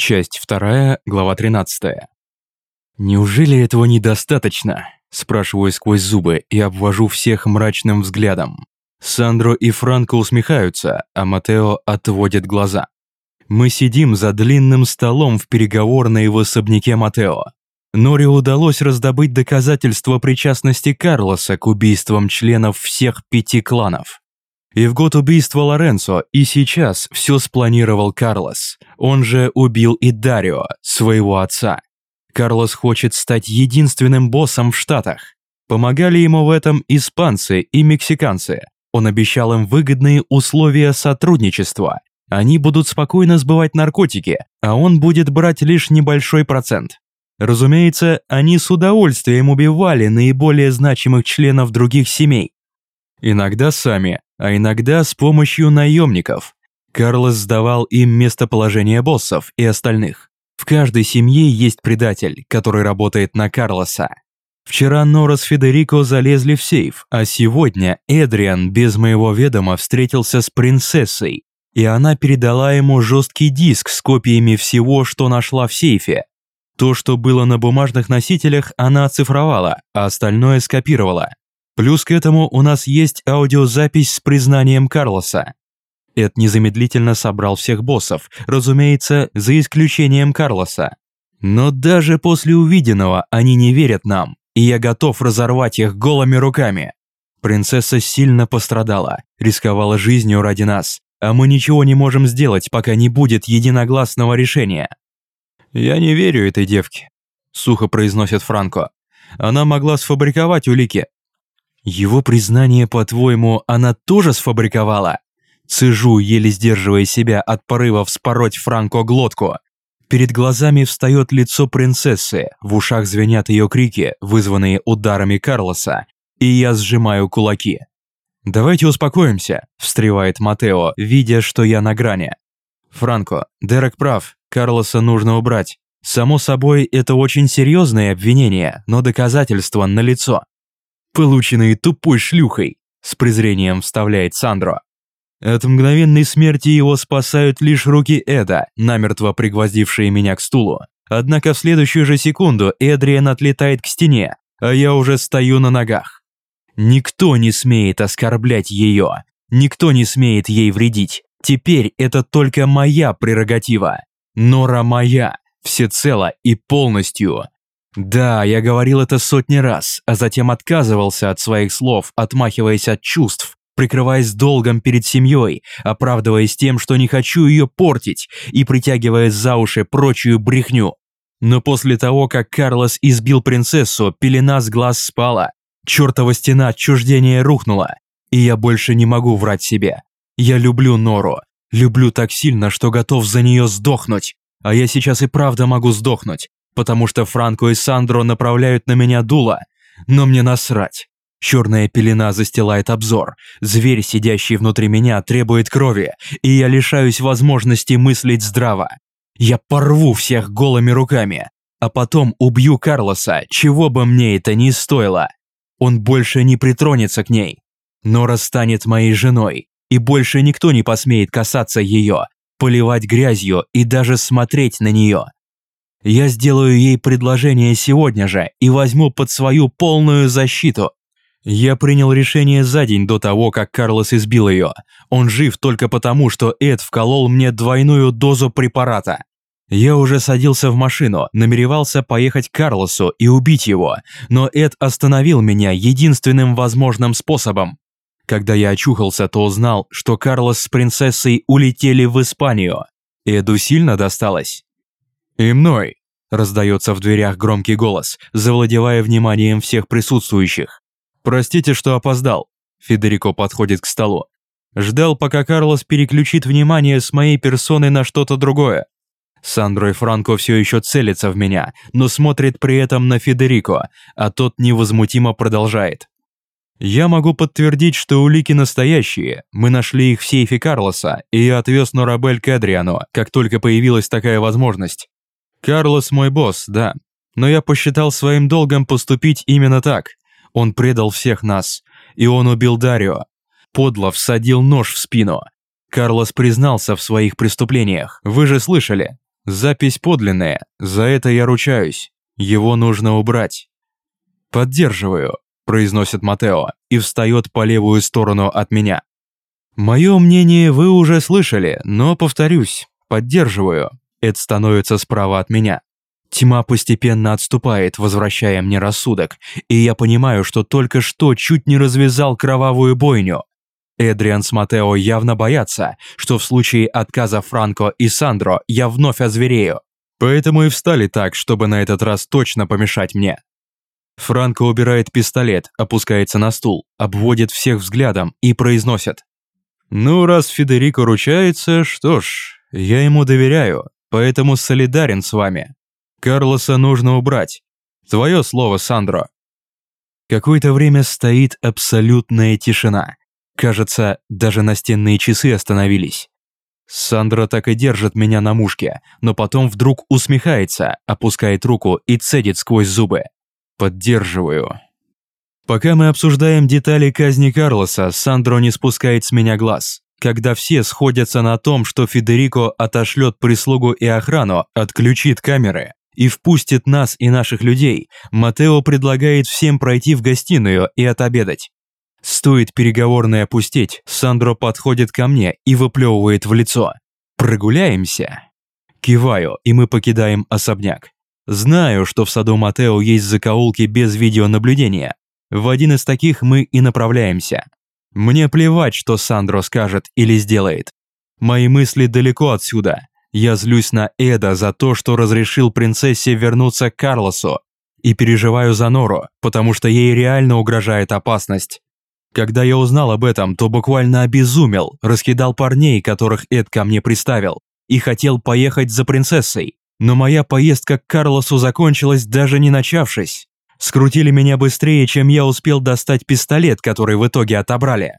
Часть 2, глава 13. «Неужели этого недостаточно?» – спрашиваю сквозь зубы и обвожу всех мрачным взглядом. Сандро и Франко усмехаются, а Матео отводит глаза. Мы сидим за длинным столом в переговорной в особняке Матео. Норе удалось раздобыть доказательства причастности Карлоса к убийствам членов всех пяти кланов. И в год убийства Лоренцо и сейчас все спланировал Карлос. Он же убил и Дарио, своего отца. Карлос хочет стать единственным боссом в Штатах. Помогали ему в этом испанцы и мексиканцы. Он обещал им выгодные условия сотрудничества. Они будут спокойно сбывать наркотики, а он будет брать лишь небольшой процент. Разумеется, они с удовольствием убивали наиболее значимых членов других семей. Иногда сами, а иногда с помощью наемников. Карлос сдавал им местоположение боссов и остальных. В каждой семье есть предатель, который работает на Карлоса. Вчера Нора с Федерико залезли в сейф, а сегодня Эдриан без моего ведома встретился с принцессой, и она передала ему жесткий диск с копиями всего, что нашла в сейфе. То, что было на бумажных носителях, она оцифровала, а остальное скопировала. Плюс к этому у нас есть аудиозапись с признанием Карлоса. Эд незамедлительно собрал всех боссов, разумеется, за исключением Карлоса. Но даже после увиденного они не верят нам, и я готов разорвать их голыми руками. Принцесса сильно пострадала, рисковала жизнью ради нас, а мы ничего не можем сделать, пока не будет единогласного решения. «Я не верю этой девке», – сухо произносит Франко. «Она могла сфабриковать улики». «Его признание, по-твоему, она тоже сфабриковала?» Цежу, еле сдерживая себя от порыва вспороть Франко глотку. Перед глазами встает лицо принцессы, в ушах звенят ее крики, вызванные ударами Карлоса, и я сжимаю кулаки. «Давайте успокоимся», – встревает Матео, видя, что я на грани. «Франко, Дерек прав, Карлоса нужно убрать. Само собой, это очень серьезное обвинение, но доказательства налицо. Полученные тупой шлюхой, с презрением вставляет Сандро. От мгновенной смерти его спасают лишь руки Эда, намертво пригвоздившие меня к стулу. Однако в следующую же секунду Эдриан отлетает к стене, а я уже стою на ногах. Никто не смеет оскорблять ее, никто не смеет ей вредить. Теперь это только моя прерогатива. Нора моя, всецело и полностью. Да, я говорил это сотни раз, а затем отказывался от своих слов, отмахиваясь от чувств, прикрываясь долгом перед семьей, оправдываясь тем, что не хочу ее портить, и притягивая за уши прочую брехню. Но после того, как Карлос избил принцессу, пелена с глаз спала, чертова стена отчуждения рухнула, и я больше не могу врать себе. Я люблю Нору, люблю так сильно, что готов за нее сдохнуть, а я сейчас и правда могу сдохнуть, потому что Франко и Сандро направляют на меня дуло, но мне насрать. Черная пелена застилает обзор. Зверь, сидящий внутри меня, требует крови, и я лишаюсь возможности мыслить здраво. Я порву всех голыми руками, а потом убью Карлоса, чего бы мне это ни стоило. Он больше не притронется к ней. Нора станет моей женой, и больше никто не посмеет касаться ее, поливать грязью и даже смотреть на нее. Я сделаю ей предложение сегодня же и возьму под свою полную защиту. Я принял решение за день до того, как Карлос избил ее. Он жив только потому, что Эд вколол мне двойную дозу препарата. Я уже садился в машину, намеревался поехать к Карлосу и убить его, но Эд остановил меня единственным возможным способом. Когда я очухался, то узнал, что Карлос с принцессой улетели в Испанию. Эду сильно досталось. «И мной», – раздается в дверях громкий голос, завладевая вниманием всех присутствующих. «Простите, что опоздал». Федерико подходит к столу. Ждал, пока Карлос переключит внимание с моей персоны на что-то другое. Сандро и Франко все еще целятся в меня, но смотрит при этом на Федерико, а тот невозмутимо продолжает. «Я могу подтвердить, что улики настоящие. Мы нашли их в сейфе Карлоса, и я отвез Норабель к Эдриану, как только появилась такая возможность. Карлос мой босс, да, но я посчитал своим долгом поступить именно так. Он предал всех нас, и он убил Дарио. Подло всадил нож в спину. Карлос признался в своих преступлениях, вы же слышали. Запись подлинная, за это я ручаюсь. Его нужно убрать. «Поддерживаю», – произносит Матео и встает по левую сторону от меня. «Мое мнение вы уже слышали, но повторюсь, поддерживаю. Эд становится справа от меня. Тьма постепенно отступает, возвращая мне рассудок, и я понимаю, что только что чуть не развязал кровавую бойню. Эдриан с Матео явно боятся, что в случае отказа Франко и Сандро я вновь озверею. Поэтому и встали так, чтобы на этот раз точно помешать мне. Франко убирает пистолет, опускается на стул, обводит всех взглядом и произносит. «Ну, раз Федерико ручается, что ж, я ему доверяю, поэтому солидарен с вами. Карлоса нужно убрать. Твое слово, Сандро». Какое-то время стоит абсолютная тишина. Кажется, даже настенные часы остановились. Сандра так и держит меня на мушке, но потом вдруг усмехается, опускает руку и цедит сквозь зубы. Поддерживаю. Пока мы обсуждаем детали казни Карлоса, Сандро не спускает с меня глаз. Когда все сходятся на том, что Федерико отошлет прислугу и охрану, отключит камеры и впустит нас и наших людей, Матео предлагает всем пройти в гостиную и отобедать. Стоит переговорной опустить, Сандро подходит ко мне и выплевывает в лицо. «Прогуляемся?» Киваю, и мы покидаем особняк. Знаю, что в саду Матео есть закоулки без видеонаблюдения. В один из таких мы и направляемся. Мне плевать, что Сандро скажет или сделает. Мои мысли далеко отсюда. Я злюсь на Эда за то, что разрешил принцессе вернуться к Карлосу. И переживаю за Нору, потому что ей реально угрожает опасность. Когда я узнал об этом, то буквально обезумел, раскидал парней, которых Эд ко мне приставил, и хотел поехать за принцессой. Но моя поездка к Карлосу закончилась даже не начавшись. Скрутили меня быстрее, чем я успел достать пистолет, который в итоге отобрали.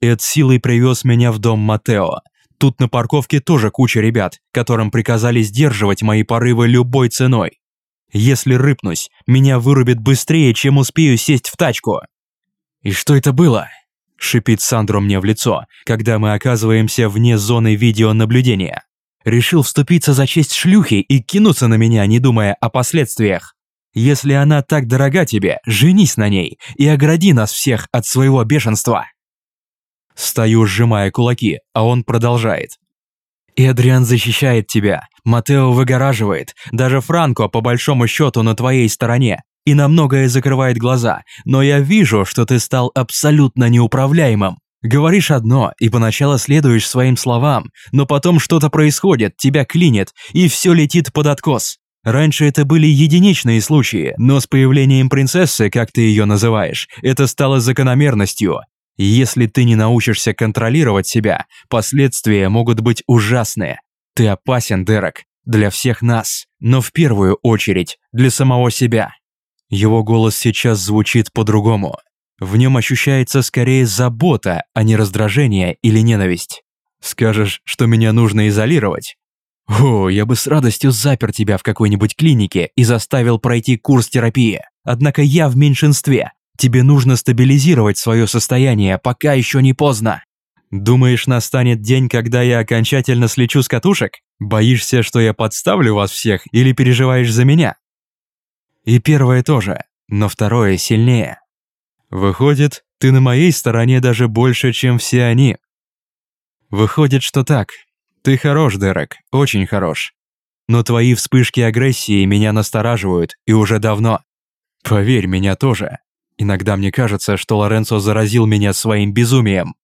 Эд силой привез меня в дом Матео. Тут на парковке тоже куча ребят, которым приказали сдерживать мои порывы любой ценой. Если рыпнусь, меня вырубит быстрее, чем успею сесть в тачку. «И что это было?» – шипит Сандро мне в лицо, когда мы оказываемся вне зоны видеонаблюдения. Решил вступиться за честь шлюхи и кинуться на меня, не думая о последствиях. Если она так дорога тебе, женись на ней и огради нас всех от своего бешенства. Стою, сжимая кулаки, а он продолжает. Эдриан защищает тебя, Матео выгораживает, даже Франко по большому счету на твоей стороне и на многое закрывает глаза, но я вижу, что ты стал абсолютно неуправляемым. Говоришь одно и поначалу следуешь своим словам, но потом что-то происходит, тебя клинит, и все летит под откос. Раньше это были единичные случаи, но с появлением принцессы, как ты ее называешь, это стало закономерностью. Если ты не научишься контролировать себя, последствия могут быть ужасные. Ты опасен, Дерек, для всех нас, но в первую очередь для самого себя. Его голос сейчас звучит по-другому. В нем ощущается скорее забота, а не раздражение или ненависть. Скажешь, что меня нужно изолировать? О, я бы с радостью запер тебя в какой-нибудь клинике и заставил пройти курс терапии. Однако я в меньшинстве. Тебе нужно стабилизировать свое состояние, пока еще не поздно. Думаешь, настанет день, когда я окончательно слечу с катушек? Боишься, что я подставлю вас всех или переживаешь за меня? И первое тоже, но второе сильнее. Выходит, ты на моей стороне даже больше, чем все они. Выходит, что так. Ты хорош, Дерек, очень хорош. Но твои вспышки агрессии меня настораживают, и уже давно. Поверь, меня тоже. Иногда мне кажется, что Лоренцо заразил меня своим безумием.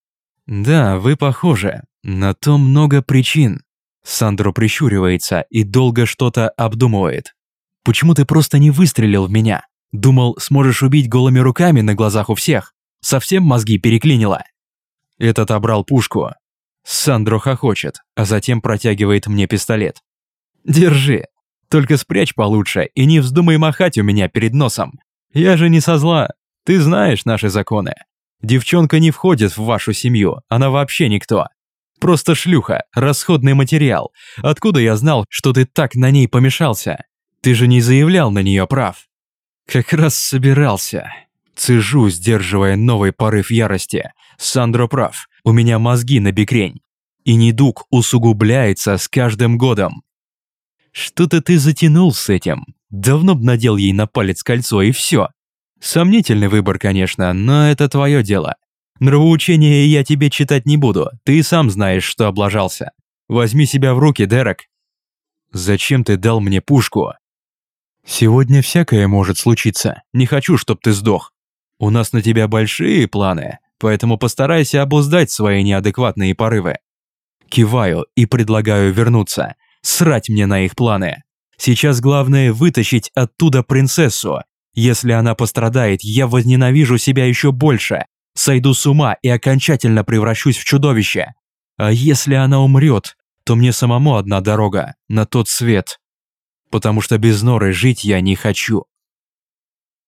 Да, вы похожи. На то много причин. Сандро прищуривается и долго что-то обдумывает. Почему ты просто не выстрелил в меня? Думал, сможешь убить голыми руками на глазах у всех? Совсем мозги переклинило?» Этот обрал пушку. Сандро хохочет, а затем протягивает мне пистолет. «Держи. Только спрячь получше и не вздумай махать у меня перед носом. Я же не со зла. Ты знаешь наши законы. Девчонка не входит в вашу семью, она вообще никто. Просто шлюха, расходный материал. Откуда я знал, что ты так на ней помешался? Ты же не заявлял на нее прав. Как раз собирался. Цежу, сдерживая новый порыв ярости. Сандро прав, у меня мозги на бекрень. И недуг усугубляется с каждым годом. Что-то ты затянул с этим. Давно б надел ей на палец кольцо и все. Сомнительный выбор, конечно, но это твое дело. Нравоучения я тебе читать не буду, ты и сам знаешь, что облажался. Возьми себя в руки, Дерек. Зачем ты дал мне пушку? Сегодня всякое может случиться, не хочу, чтоб ты сдох. У нас на тебя большие планы, поэтому постарайся обуздать свои неадекватные порывы. Киваю и предлагаю вернуться. Срать мне на их планы. Сейчас главное вытащить оттуда принцессу. Если она пострадает, я возненавижу себя еще больше. Сойду с ума и окончательно превращусь в чудовище. А если она умрет, то мне самому одна дорога, на тот свет. Потому что без Норы жить я не хочу.